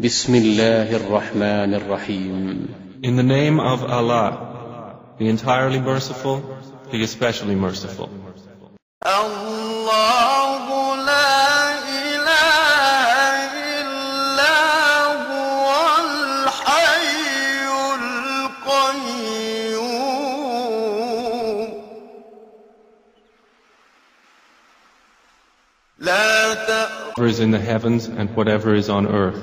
بسم الله الرحمن الرحيم In the name of Allah, the entirely merciful, the especially merciful. الله لا إله إلا هو الحي القيوم لا تأخذ Whatever is in the heavens and whatever is on earth.